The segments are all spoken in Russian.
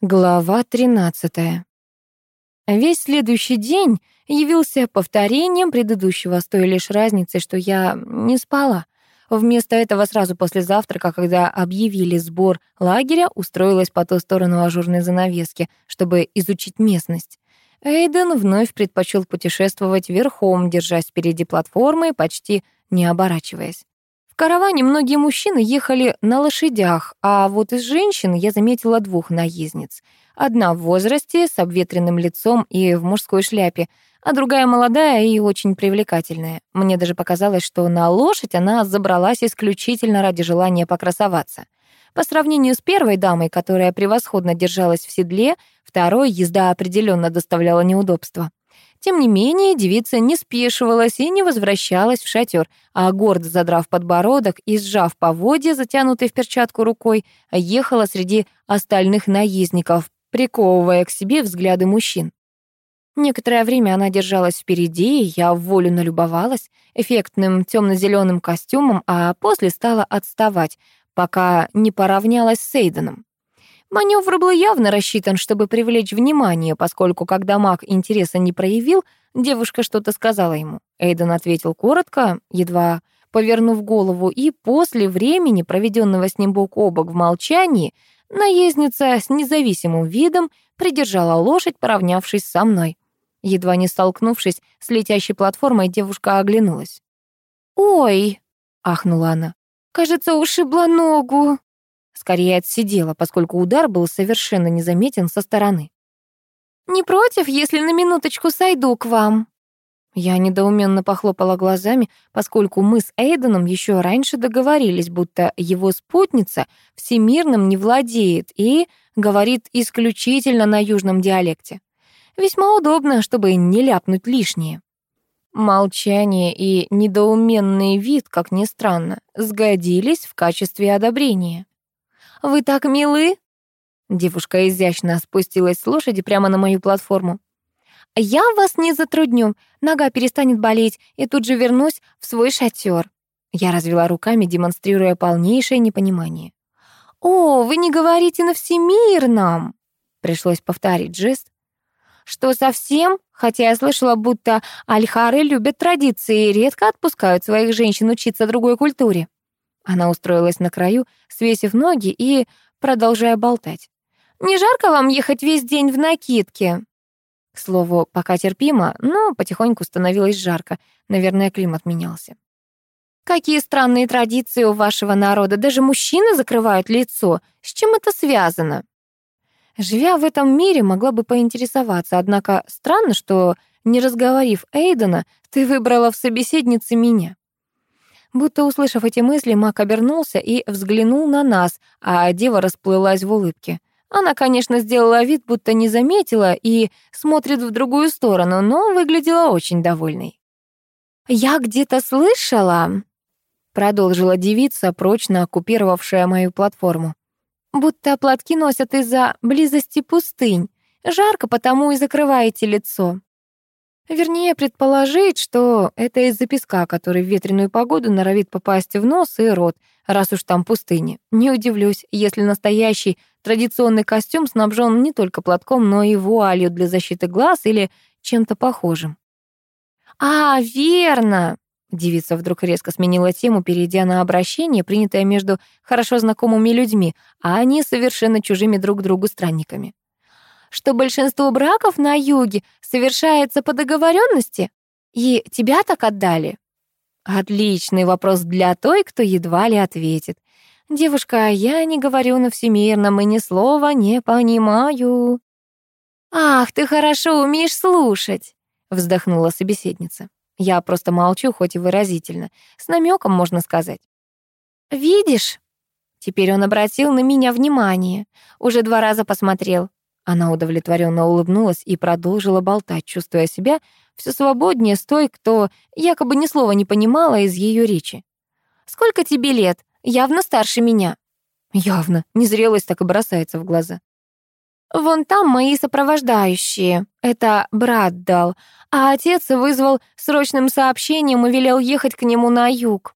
Глава 13. Весь следующий день явился повторением предыдущего, с той лишь разницей, что я не спала. Вместо этого сразу после завтрака, когда объявили сбор лагеря, устроилась по ту сторону ажурной занавески, чтобы изучить местность. Эйден вновь предпочел путешествовать верхом, держась впереди платформы, почти не оборачиваясь караване многие мужчины ехали на лошадях, а вот из женщин я заметила двух наездниц. Одна в возрасте, с обветренным лицом и в мужской шляпе, а другая молодая и очень привлекательная. Мне даже показалось, что на лошадь она забралась исключительно ради желания покрасоваться. По сравнению с первой дамой, которая превосходно держалась в седле, второй езда определенно доставляла неудобства. Тем не менее, девица не спешивалась и не возвращалась в шатер, а гордо задрав подбородок и сжав поводья, затянутой в перчатку рукой, ехала среди остальных наездников, приковывая к себе взгляды мужчин. Некоторое время она держалась впереди, и я в волю налюбовалась эффектным темно-зеленым костюмом, а после стала отставать, пока не поравнялась с Эйденом. Маневр был явно рассчитан, чтобы привлечь внимание, поскольку, когда маг интереса не проявил, девушка что-то сказала ему. Эйден ответил коротко, едва повернув голову, и после времени, проведенного с ним бок о бок в молчании, наездница с независимым видом придержала лошадь, поравнявшись со мной. Едва не столкнувшись с летящей платформой, девушка оглянулась. «Ой!» — ахнула она. «Кажется, ушибла ногу». Скорее отсидела, поскольку удар был совершенно незаметен со стороны. «Не против, если на минуточку сойду к вам?» Я недоуменно похлопала глазами, поскольку мы с Эйденом еще раньше договорились, будто его спутница всемирным не владеет и говорит исключительно на южном диалекте. Весьма удобно, чтобы не ляпнуть лишнее. Молчание и недоуменный вид, как ни странно, сгодились в качестве одобрения. Вы так милы!» Девушка изящно спустилась с лошади прямо на мою платформу. «Я вас не затрудню. Нога перестанет болеть, и тут же вернусь в свой шатер». Я развела руками, демонстрируя полнейшее непонимание. «О, вы не говорите на всемирном!» Пришлось повторить жест. «Что совсем? Хотя я слышала, будто альхары любят традиции и редко отпускают своих женщин учиться другой культуре». Она устроилась на краю, свесив ноги и продолжая болтать. «Не жарко вам ехать весь день в накидке?» К слову, пока терпимо, но потихоньку становилось жарко. Наверное, климат менялся. «Какие странные традиции у вашего народа. Даже мужчины закрывают лицо. С чем это связано?» Живя в этом мире, могла бы поинтересоваться, однако странно, что, не разговорив Эйдена, ты выбрала в собеседнице меня. Будто услышав эти мысли, Мак обернулся и взглянул на нас, а дева расплылась в улыбке. Она, конечно, сделала вид, будто не заметила и смотрит в другую сторону, но выглядела очень довольной. «Я где-то слышала», — продолжила девица, прочно оккупировавшая мою платформу, «будто платки носят из-за близости пустынь. Жарко, потому и закрываете лицо. Вернее, предположить, что это из-за песка, который в ветреную погоду норовит попасть в нос и рот, раз уж там пустыни. Не удивлюсь, если настоящий традиционный костюм снабжен не только платком, но и вуалью для защиты глаз или чем-то похожим. «А, верно!» Девица вдруг резко сменила тему, перейдя на обращение, принятое между хорошо знакомыми людьми, а они совершенно чужими друг другу странниками что большинство браков на юге совершается по договоренности? И тебя так отдали? Отличный вопрос для той, кто едва ли ответит. Девушка, я не говорю на всемирном и ни слова не понимаю. Ах, ты хорошо умеешь слушать, вздохнула собеседница. Я просто молчу, хоть и выразительно. С намеком можно сказать. Видишь? Теперь он обратил на меня внимание. Уже два раза посмотрел. Она удовлетворенно улыбнулась и продолжила болтать, чувствуя себя все свободнее с той, кто якобы ни слова не понимала из ее речи. «Сколько тебе лет? Явно старше меня». Явно. Незрелость так и бросается в глаза. «Вон там мои сопровождающие. Это брат дал. А отец вызвал срочным сообщением и велел ехать к нему на юг».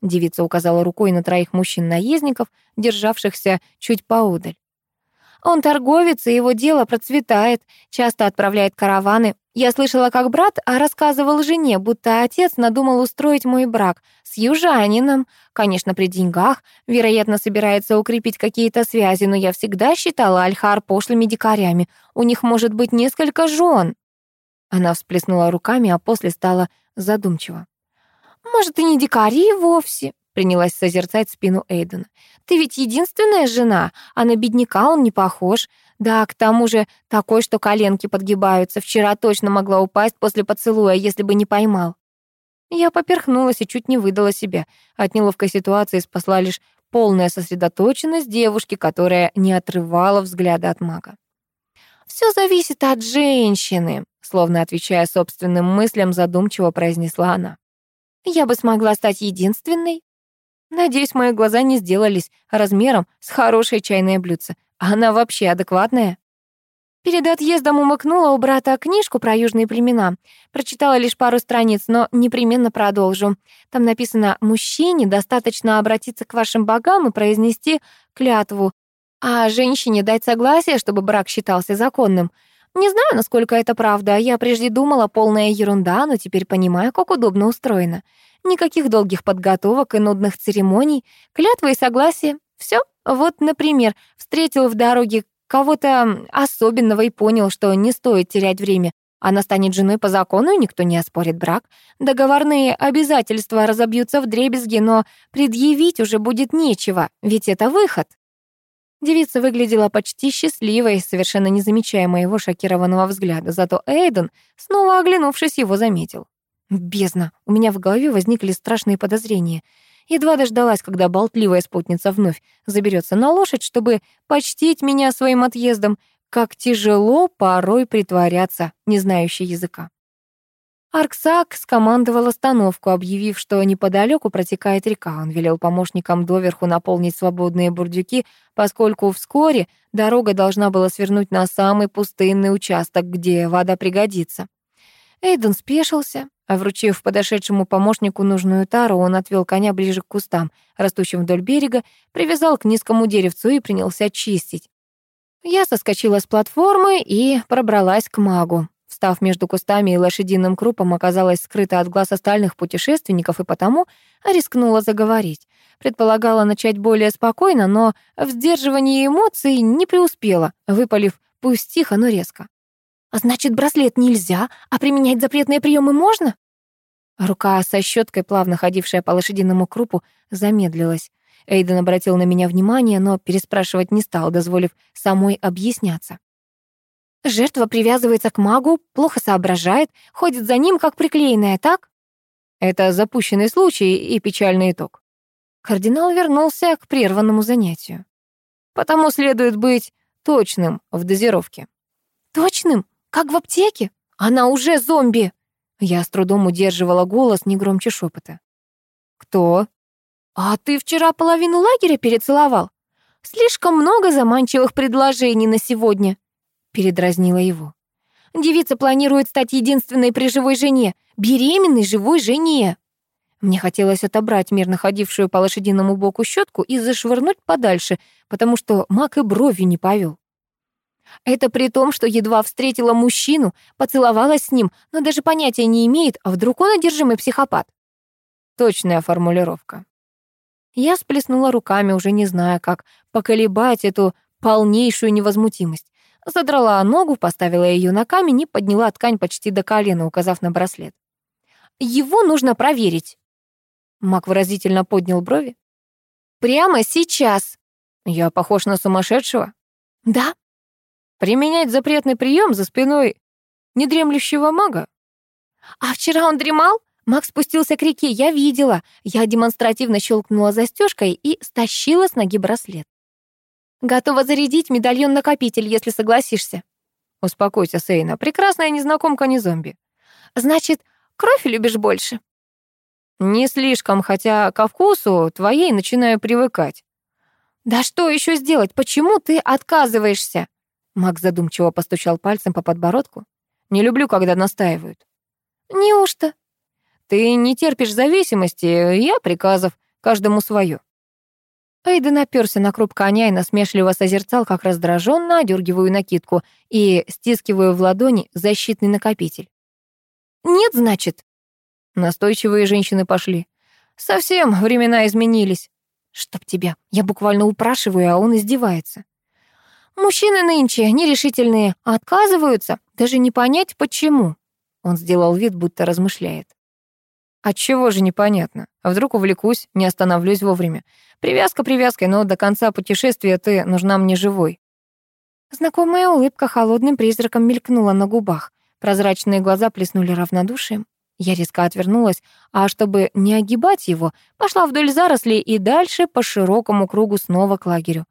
Девица указала рукой на троих мужчин-наездников, державшихся чуть поодаль. Он торговец, и его дело процветает, часто отправляет караваны. Я слышала, как брат рассказывал жене, будто отец надумал устроить мой брак с южанином. Конечно, при деньгах, вероятно, собирается укрепить какие-то связи, но я всегда считала Альхар пошлыми дикарями. У них может быть несколько жен. Она всплеснула руками, а после стала задумчива. «Может, и не дикари вовсе?» Принялась созерцать спину Эйдена. «Ты ведь единственная жена, а на бедняка он не похож. Да, к тому же такой, что коленки подгибаются. Вчера точно могла упасть после поцелуя, если бы не поймал». Я поперхнулась и чуть не выдала себя. От неловкой ситуации спасла лишь полная сосредоточенность девушки, которая не отрывала взгляда от мага. «Все зависит от женщины», словно отвечая собственным мыслям, задумчиво произнесла она. «Я бы смогла стать единственной, Надеюсь, мои глаза не сделались размером с хорошее чайное блюдце. Она вообще адекватная? Перед отъездом умыкнула у брата книжку про южные племена. Прочитала лишь пару страниц, но непременно продолжу. Там написано «Мужчине достаточно обратиться к вашим богам и произнести клятву, а женщине дать согласие, чтобы брак считался законным». Не знаю, насколько это правда. Я прежде думала, полная ерунда, но теперь понимаю, как удобно устроено. Никаких долгих подготовок и нудных церемоний, клятвы и согласие. Все. Вот, например, встретил в дороге кого-то особенного и понял, что не стоит терять время. Она станет женой по закону, и никто не оспорит брак. Договорные обязательства разобьются в дребезги, но предъявить уже будет нечего, ведь это выход. Девица выглядела почти счастливой, совершенно не замечая моего шокированного взгляда, зато Эйден, снова оглянувшись, его заметил. Бездна. У меня в голове возникли страшные подозрения. Едва дождалась, когда болтливая спутница вновь заберется на лошадь, чтобы почтить меня своим отъездом. Как тяжело порой притворяться, не знающей языка. Арксак скомандовал остановку, объявив, что неподалеку протекает река. Он велел помощникам доверху наполнить свободные бурдюки, поскольку вскоре дорога должна была свернуть на самый пустынный участок, где вода пригодится. Эйден спешился, а вручив подошедшему помощнику нужную тару, он отвел коня ближе к кустам, растущим вдоль берега, привязал к низкому деревцу и принялся чистить. Я соскочила с платформы и пробралась к магу. Встав между кустами и лошадиным крупом, оказалась скрыта от глаз остальных путешественников и потому рискнула заговорить. Предполагала начать более спокойно, но в сдерживании эмоций не преуспела, выпалив пусть тихо, но резко. А значит, браслет нельзя, а применять запретные приемы можно? Рука со щеткой, плавно ходившая по лошадиному крупу, замедлилась. Эйден обратил на меня внимание, но переспрашивать не стал, дозволив самой объясняться. Жертва привязывается к магу, плохо соображает, ходит за ним, как приклеенная, так? Это запущенный случай и печальный итог. Кардинал вернулся к прерванному занятию. Потому следует быть точным в дозировке. Точным? Как в аптеке? Она уже зомби!» Я с трудом удерживала голос не громче шепота. «Кто?» «А ты вчера половину лагеря перецеловал? Слишком много заманчивых предложений на сегодня», — передразнила его. «Девица планирует стать единственной при живой жене, беременной живой жене». Мне хотелось отобрать мирно ходившую по лошадиному боку щетку и зашвырнуть подальше, потому что маг и бровью не повел. Это при том, что едва встретила мужчину, поцеловалась с ним, но даже понятия не имеет, а вдруг он одержимый психопат. Точная формулировка. Я сплеснула руками, уже не зная, как поколебать эту полнейшую невозмутимость. Задрала ногу, поставила ее на камень и подняла ткань почти до колена, указав на браслет. «Его нужно проверить». Мак выразительно поднял брови. «Прямо сейчас». «Я похож на сумасшедшего?» «Да», Применять запретный прием за спиной недремлющего мага? А вчера он дремал? Маг спустился к реке, я видела. Я демонстративно щелкнула застежкой и стащила с ноги браслет. Готова зарядить медальон-накопитель, если согласишься. Успокойся, Сейна. Прекрасная незнакомка не зомби. Значит, кровь любишь больше? Не слишком, хотя ко вкусу твоей начинаю привыкать. Да что еще сделать? Почему ты отказываешься? Макс задумчиво постучал пальцем по подбородку. «Не люблю, когда настаивают». «Неужто?» «Ты не терпишь зависимости, я приказов, каждому свое». Эйден оперся на круп коня и насмешливо созерцал, как раздраженно одергиваю накидку и стискиваю в ладони защитный накопитель. «Нет, значит?» Настойчивые женщины пошли. «Совсем времена изменились». «Чтоб тебя, я буквально упрашиваю, а он издевается». «Мужчины нынче нерешительные, отказываются, даже не понять, почему». Он сделал вид, будто размышляет. Отчего же непонятно? А вдруг увлекусь, не остановлюсь вовремя. Привязка привязкой, но до конца путешествия ты нужна мне живой. Знакомая улыбка холодным призраком мелькнула на губах. Прозрачные глаза плеснули равнодушием. Я резко отвернулась, а чтобы не огибать его, пошла вдоль зарослей и дальше по широкому кругу снова к лагерю.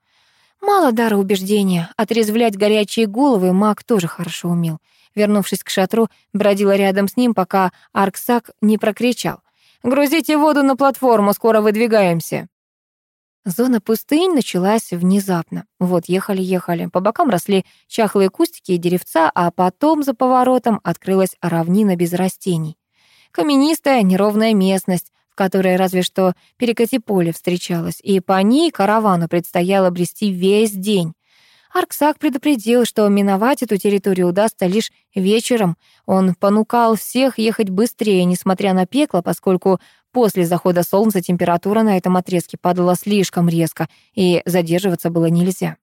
Мало дара убеждения, отрезвлять горячие головы маг тоже хорошо умел вернувшись к шатру, бродила рядом с ним, пока Арксак не прокричал. «Грузите воду на платформу, скоро выдвигаемся!» Зона пустынь началась внезапно. Вот ехали-ехали, по бокам росли чахлые кустики и деревца, а потом за поворотом открылась равнина без растений. Каменистая, неровная местность, в которой разве что перекати поле встречалось, и по ней каравану предстояло брести весь день. Арксак предупредил, что миновать эту территорию удастся лишь вечером. Он понукал всех ехать быстрее, несмотря на пекло, поскольку после захода солнца температура на этом отрезке падала слишком резко, и задерживаться было нельзя.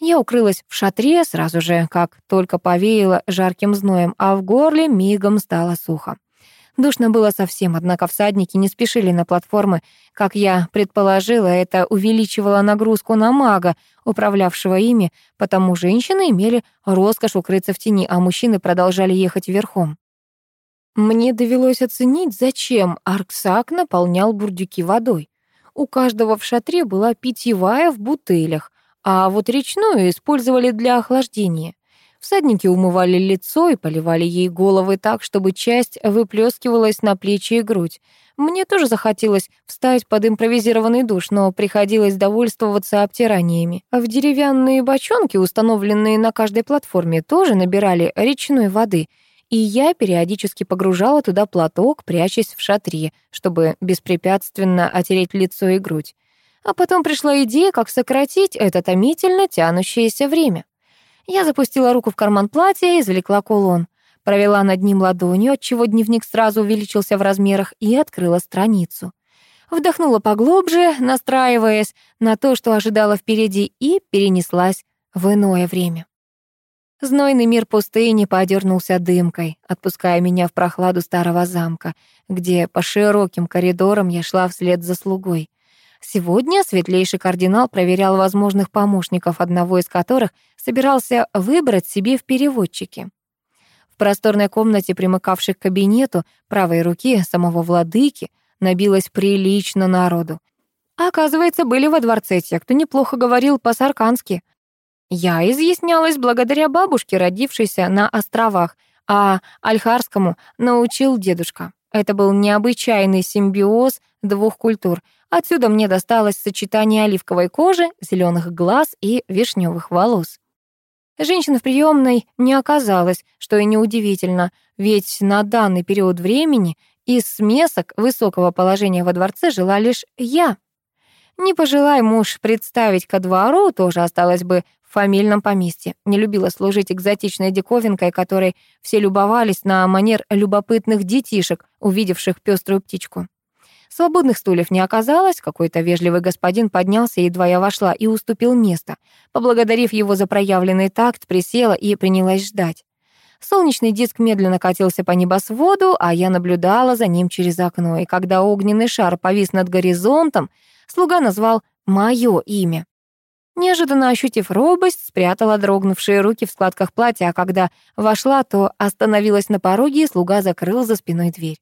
Я укрылась в шатре сразу же, как только повеяло жарким зноем, а в горле мигом стало сухо. Душно было совсем, однако всадники не спешили на платформы. Как я предположила, это увеличивало нагрузку на мага, управлявшего ими, потому женщины имели роскошь укрыться в тени, а мужчины продолжали ехать верхом. Мне довелось оценить, зачем Арксак наполнял бурдюки водой. У каждого в шатре была питьевая в бутылях, а вот речную использовали для охлаждения. Всадники умывали лицо и поливали ей головы так, чтобы часть выплескивалась на плечи и грудь. Мне тоже захотелось встать под импровизированный душ, но приходилось довольствоваться обтираниями. В деревянные бочонки, установленные на каждой платформе, тоже набирали речной воды, и я периодически погружала туда платок, прячась в шатре, чтобы беспрепятственно отереть лицо и грудь. А потом пришла идея, как сократить это томительно тянущееся время. Я запустила руку в карман платья и извлекла кулон. Провела над ним ладонью, отчего дневник сразу увеличился в размерах, и открыла страницу. Вдохнула поглубже, настраиваясь на то, что ожидала впереди, и перенеслась в иное время. Знойный мир пустыни подернулся дымкой, отпуская меня в прохладу старого замка, где по широким коридорам я шла вслед за слугой. Сегодня светлейший кардинал проверял возможных помощников, одного из которых собирался выбрать себе в переводчике. В просторной комнате, примыкавшей к кабинету правой руки самого владыки, набилось прилично народу. Оказывается, были во дворце те, кто неплохо говорил по-саркански. Я изъяснялась благодаря бабушке, родившейся на островах, а Альхарскому научил дедушка. Это был необычайный симбиоз двух культур. Отсюда мне досталось сочетание оливковой кожи, зеленых глаз и вишневых волос. Женщин в приемной не оказалось, что и неудивительно, ведь на данный период времени из смесок высокого положения во дворце жила лишь я. Не пожелай муж представить ко двору, тоже осталось бы в фамильном поместье. Не любила служить экзотичной диковинкой, которой все любовались на манер любопытных детишек, увидевших пеструю птичку. Свободных стульев не оказалось, какой-то вежливый господин поднялся, едва я вошла, и уступил место. Поблагодарив его за проявленный такт, присела и принялась ждать. Солнечный диск медленно катился по небосводу, а я наблюдала за ним через окно, и когда огненный шар повис над горизонтом, слуга назвал мое имя. Неожиданно ощутив робость, спрятала дрогнувшие руки в складках платья, а когда вошла, то остановилась на пороге, и слуга закрыл за спиной дверь.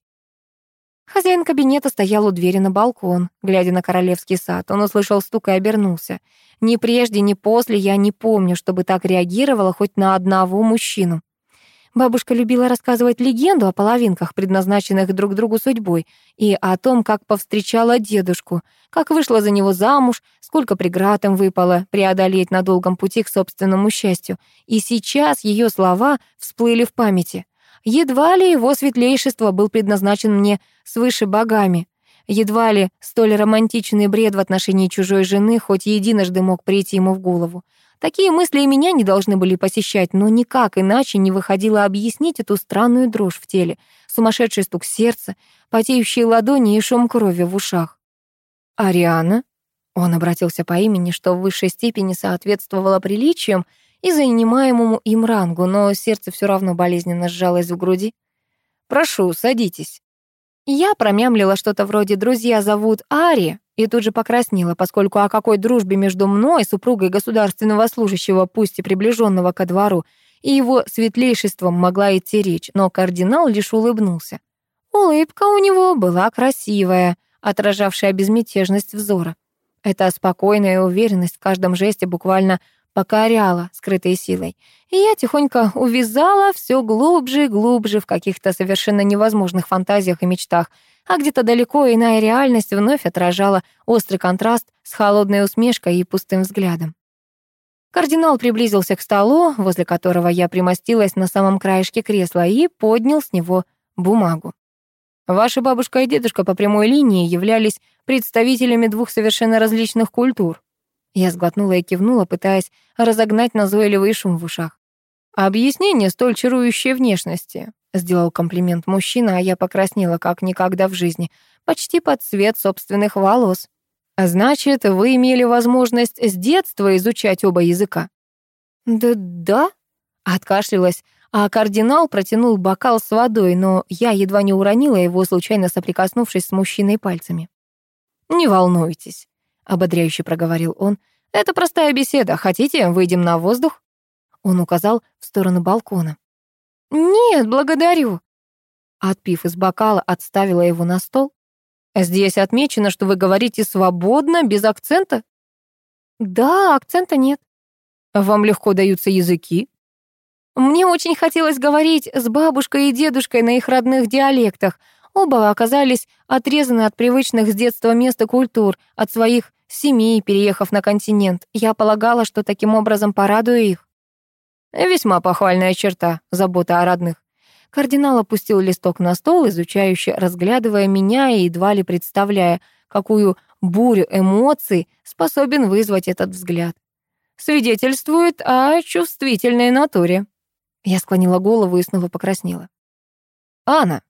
Хозяин кабинета стоял у двери на балкон, глядя на королевский сад. Он услышал стук и обернулся. Ни прежде, ни после я не помню, чтобы так реагировала хоть на одного мужчину. Бабушка любила рассказывать легенду о половинках, предназначенных друг другу судьбой, и о том, как повстречала дедушку, как вышла за него замуж, сколько преград им выпало преодолеть на долгом пути к собственному счастью. И сейчас ее слова всплыли в памяти. Едва ли его светлейшество был предназначен мне свыше богами. Едва ли столь романтичный бред в отношении чужой жены хоть единожды мог прийти ему в голову. Такие мысли и меня не должны были посещать, но никак иначе не выходило объяснить эту странную дрожь в теле, сумасшедший стук сердца, потеющие ладони и шум крови в ушах. «Ариана?» Он обратился по имени, что в высшей степени соответствовало приличиям и занимаемому им рангу, но сердце все равно болезненно сжалось в груди. «Прошу, садитесь». Я промямлила что-то вроде «друзья зовут Ари», и тут же покраснела, поскольку о какой дружбе между мной, супругой государственного служащего, пусть и приближенного ко двору, и его светлейшеством могла идти речь, но кардинал лишь улыбнулся. Улыбка у него была красивая, отражавшая безмятежность взора. Эта спокойная уверенность в каждом жесте буквально покоряла скрытой силой. И я тихонько увязала все глубже и глубже в каких-то совершенно невозможных фантазиях и мечтах, а где-то далеко иная реальность вновь отражала острый контраст с холодной усмешкой и пустым взглядом. Кардинал приблизился к столу, возле которого я примостилась на самом краешке кресла, и поднял с него бумагу. Ваша бабушка и дедушка по прямой линии являлись представителями двух совершенно различных культур. Я сглотнула и кивнула, пытаясь разогнать назойливый шум в ушах. Объяснение столь чарующей внешности. Сделал комплимент мужчина, а я покраснела как никогда в жизни, почти под цвет собственных волос. Значит, вы имели возможность с детства изучать оба языка? Да, да, откашлялась, а кардинал протянул бокал с водой, но я едва не уронила его, случайно соприкоснувшись с мужчиной пальцами. «Не волнуйтесь», — ободряюще проговорил он. «Это простая беседа. Хотите, выйдем на воздух?» Он указал в сторону балкона. «Нет, благодарю». Отпив из бокала, отставила его на стол. «Здесь отмечено, что вы говорите свободно, без акцента?» «Да, акцента нет». «Вам легко даются языки?» Мне очень хотелось говорить с бабушкой и дедушкой на их родных диалектах. Оба оказались отрезаны от привычных с детства мест и культур, от своих семей, переехав на континент. Я полагала, что таким образом порадую их. Весьма похвальная черта, забота о родных. Кардинал опустил листок на стол, изучающе разглядывая меня и едва ли представляя, какую бурю эмоций способен вызвать этот взгляд. Свидетельствует о чувствительной натуре. Я склонила голову и снова покраснела. «Анна!»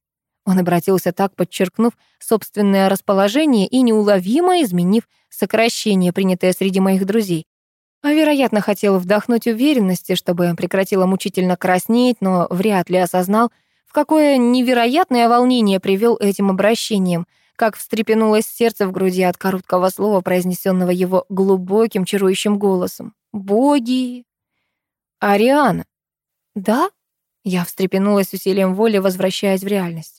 Он обратился так, подчеркнув собственное расположение и неуловимо изменив сокращение, принятое среди моих друзей. А, вероятно, хотел вдохнуть уверенности, чтобы прекратила мучительно краснеть, но вряд ли осознал, в какое невероятное волнение привел этим обращением, как встрепенулось сердце в груди от короткого слова, произнесенного его глубоким, чарующим голосом. «Боги!» «Ариана!» «Да?» Я встрепенулась усилием воли, возвращаясь в реальность.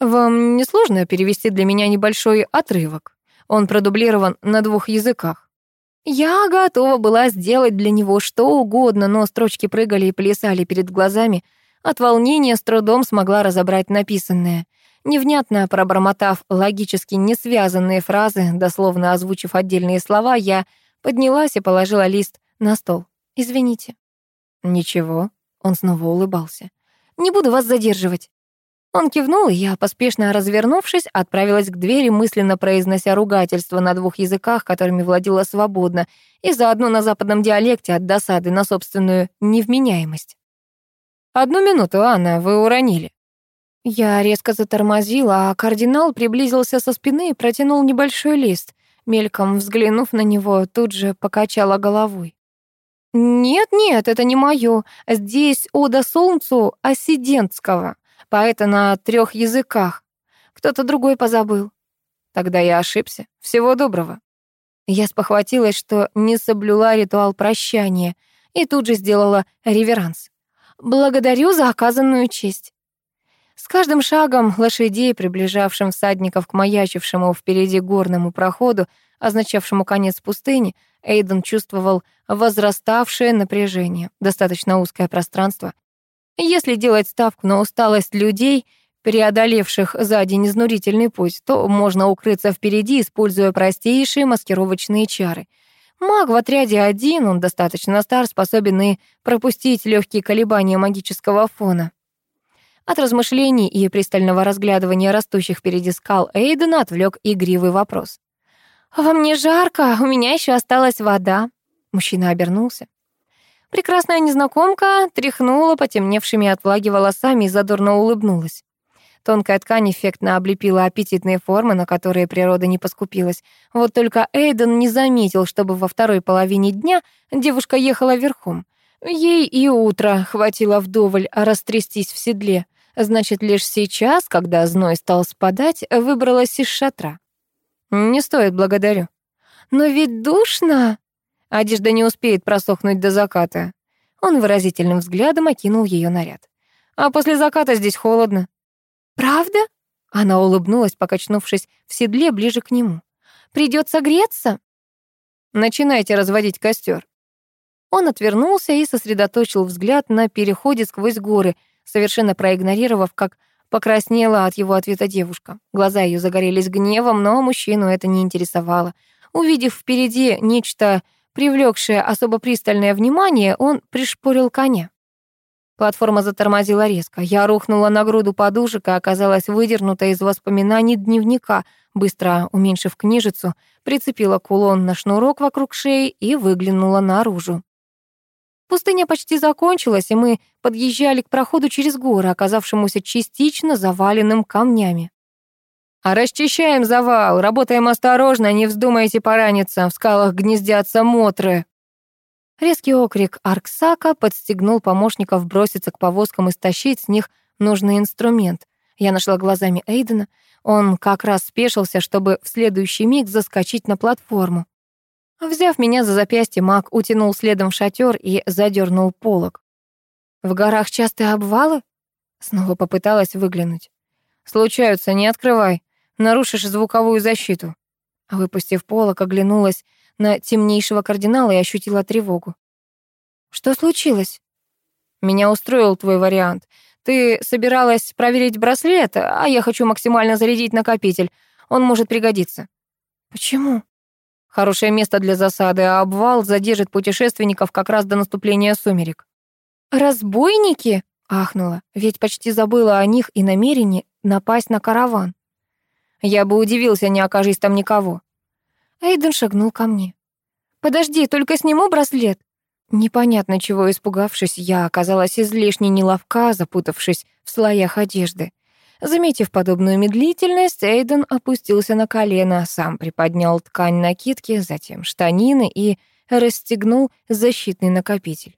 «Вам не сложно перевести для меня небольшой отрывок? Он продублирован на двух языках». Я готова была сделать для него что угодно, но строчки прыгали и плясали перед глазами. От волнения с трудом смогла разобрать написанное. Невнятно пробормотав логически несвязанные фразы, дословно озвучив отдельные слова, я поднялась и положила лист на стол. «Извините». «Ничего», он снова улыбался. «Не буду вас задерживать». Он кивнул, и я, поспешно развернувшись, отправилась к двери, мысленно произнося ругательство на двух языках, которыми владела свободно, и заодно на западном диалекте от досады на собственную невменяемость. «Одну минуту, Анна, вы уронили». Я резко затормозила, а кардинал приблизился со спины и протянул небольшой лист. Мельком взглянув на него, тут же покачала головой. «Нет-нет, это не мое. Здесь ода солнцу Осидентского, поэта на трех языках. Кто-то другой позабыл». Тогда я ошибся. Всего доброго. Я спохватилась, что не соблюла ритуал прощания, и тут же сделала реверанс. «Благодарю за оказанную честь». С каждым шагом лошадей, приближавшим всадников к маячившему впереди горному проходу, означавшему конец пустыни, Эйден чувствовал возраставшее напряжение, достаточно узкое пространство. Если делать ставку на усталость людей, преодолевших за день изнурительный путь, то можно укрыться впереди, используя простейшие маскировочные чары. Маг в отряде один, он достаточно стар, способен и пропустить легкие колебания магического фона. От размышлений и пристального разглядывания растущих впереди скал Эйдена отвлек игривый вопрос. «Вам не жарко? У меня еще осталась вода». Мужчина обернулся. Прекрасная незнакомка тряхнула потемневшими от влаги волосами и задорно улыбнулась. Тонкая ткань эффектно облепила аппетитные формы, на которые природа не поскупилась. Вот только Эйден не заметил, чтобы во второй половине дня девушка ехала верхом. Ей и утро хватило вдоволь растрястись в седле. Значит, лишь сейчас, когда зной стал спадать, выбралась из шатра. «Не стоит, благодарю». «Но ведь душно!» Одежда не успеет просохнуть до заката. Он выразительным взглядом окинул ее наряд. «А после заката здесь холодно». «Правда?» Она улыбнулась, покачнувшись в седле ближе к нему. «Придется греться?» «Начинайте разводить костер. Он отвернулся и сосредоточил взгляд на переходе сквозь горы, совершенно проигнорировав, как покраснела от его ответа девушка. Глаза ее загорелись гневом, но мужчину это не интересовало. Увидев впереди нечто, привлекшее особо пристальное внимание, он пришпорил коня. Платформа затормозила резко. Я рухнула на груду подушек и оказалась выдернута из воспоминаний дневника, быстро уменьшив книжицу, прицепила кулон на шнурок вокруг шеи и выглянула наружу. Пустыня почти закончилась, и мы подъезжали к проходу через горы, оказавшемуся частично заваленным камнями. «А расчищаем завал, работаем осторожно, не вздумайте пораниться, в скалах гнездятся мотры». Резкий окрик Арксака подстегнул помощников броситься к повозкам и стащить с них нужный инструмент. Я нашла глазами Эйдена. Он как раз спешился, чтобы в следующий миг заскочить на платформу. Взяв меня за запястье, маг утянул следом в шатер и задернул полог. «В горах частые обвалы?» Снова попыталась выглянуть. «Случаются, не открывай. Нарушишь звуковую защиту». Выпустив полог, оглянулась на темнейшего кардинала и ощутила тревогу. «Что случилось?» «Меня устроил твой вариант. Ты собиралась проверить браслет, а я хочу максимально зарядить накопитель. Он может пригодиться». «Почему?» Хорошее место для засады, а обвал задержит путешественников как раз до наступления сумерек. «Разбойники?» — ахнула, ведь почти забыла о них и намерении напасть на караван. Я бы удивился, не окажись там никого. Эйден шагнул ко мне. «Подожди, только сниму браслет». Непонятно чего испугавшись, я оказалась излишне неловка, запутавшись в слоях одежды. Заметив подобную медлительность, Эйден опустился на колено, сам приподнял ткань накидки, затем штанины и расстегнул защитный накопитель.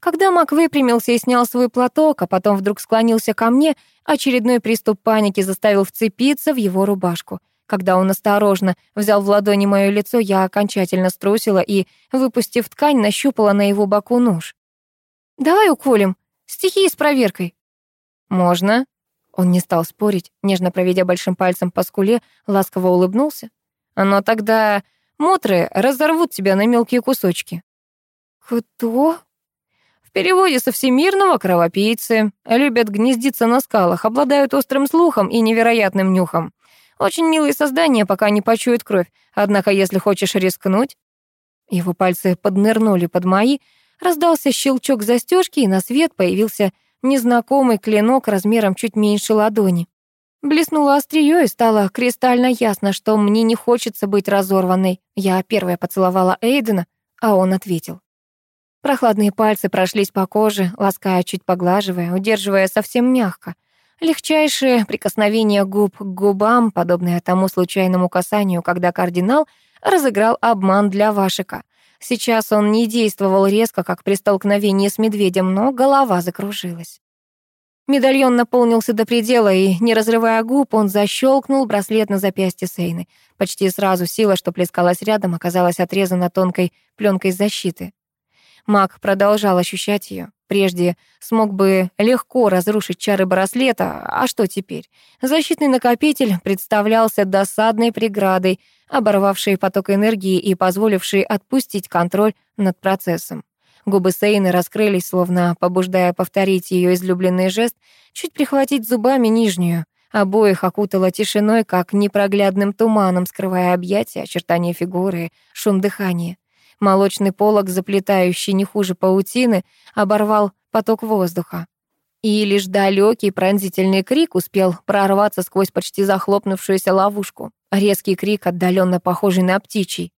Когда Мак выпрямился и снял свой платок, а потом вдруг склонился ко мне, очередной приступ паники заставил вцепиться в его рубашку. Когда он осторожно взял в ладони моё лицо, я окончательно струсила и, выпустив ткань, нащупала на его боку нож. «Давай уколем. Стихи с проверкой». «Можно», он не стал спорить, нежно проведя большим пальцем по скуле, ласково улыбнулся. «Но тогда мотры разорвут тебя на мелкие кусочки». «Кто?» В переводе со всемирного кровопийцы. Любят гнездиться на скалах, обладают острым слухом и невероятным нюхом. Очень милые создания, пока не почуют кровь. Однако, если хочешь рискнуть... Его пальцы поднырнули под мои, раздался щелчок застежки, и на свет появился незнакомый клинок размером чуть меньше ладони. Блеснуло острие и стало кристально ясно, что мне не хочется быть разорванной. Я первая поцеловала Эйдена, а он ответил. Прохладные пальцы прошлись по коже, лаская, чуть поглаживая, удерживая совсем мягко. Легчайшее прикосновение губ к губам, подобное тому случайному касанию, когда кардинал разыграл обман для Вашика. Сейчас он не действовал резко, как при столкновении с медведем, но голова закружилась. Медальон наполнился до предела, и, не разрывая губ, он защелкнул браслет на запястье Сейны. Почти сразу сила, что плескалась рядом, оказалась отрезана тонкой пленкой защиты. Маг продолжал ощущать ее. Прежде смог бы легко разрушить чары браслета, а что теперь? Защитный накопитель представлялся досадной преградой, оборвавшей поток энергии и позволившей отпустить контроль над процессом. Губы Сейны раскрылись, словно побуждая повторить ее излюбленный жест, чуть прихватить зубами нижнюю. Обоих окутала тишиной, как непроглядным туманом, скрывая объятия, очертания фигуры, шум дыхания. Молочный полог, заплетающий не хуже паутины, оборвал поток воздуха. И лишь далекий пронзительный крик успел прорваться сквозь почти захлопнувшуюся ловушку. Резкий крик, отдаленно похожий на птичий.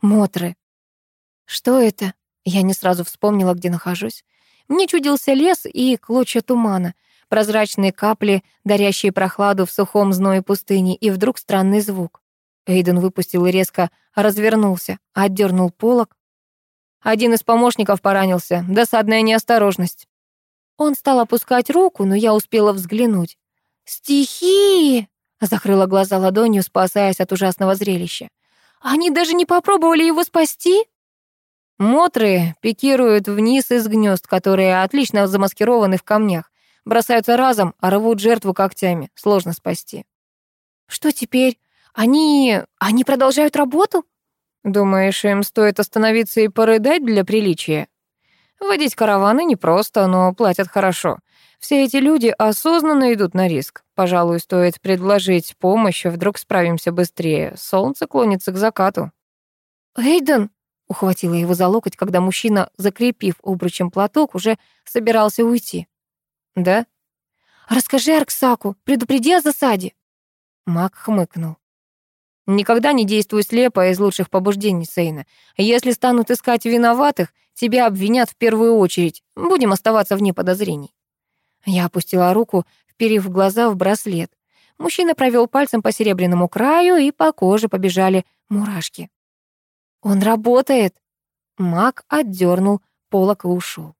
Мотры. Что это? Я не сразу вспомнила, где нахожусь. Мне чудился лес и клочья тумана, прозрачные капли, дарящие прохладу в сухом зное пустыни, и вдруг странный звук. Эйден выпустил резко развернулся, отдернул полог. Один из помощников поранился, досадная неосторожность. Он стал опускать руку, но я успела взглянуть. «Стихии!» — закрыла глаза ладонью, спасаясь от ужасного зрелища. «Они даже не попробовали его спасти?» Мотры пикируют вниз из гнезд, которые отлично замаскированы в камнях. Бросаются разом, а рвут жертву когтями. Сложно спасти. «Что теперь? Они... они продолжают работу?» «Думаешь, им стоит остановиться и порыдать для приличия?» «Водить караваны непросто, но платят хорошо. Все эти люди осознанно идут на риск. Пожалуй, стоит предложить помощь, вдруг справимся быстрее. Солнце клонится к закату». «Эйден!» — ухватила его за локоть, когда мужчина, закрепив обручем платок, уже собирался уйти. «Да?» «Расскажи Арксаку, предупреди о засаде». Мак хмыкнул. Никогда не действуй слепо из лучших побуждений, Сейна. Если станут искать виноватых, тебя обвинят в первую очередь. Будем оставаться вне подозрений. Я опустила руку, вперив глаза в браслет. Мужчина провел пальцем по серебряному краю, и по коже побежали мурашки. «Он работает!» Мак отдернул полок и ушел.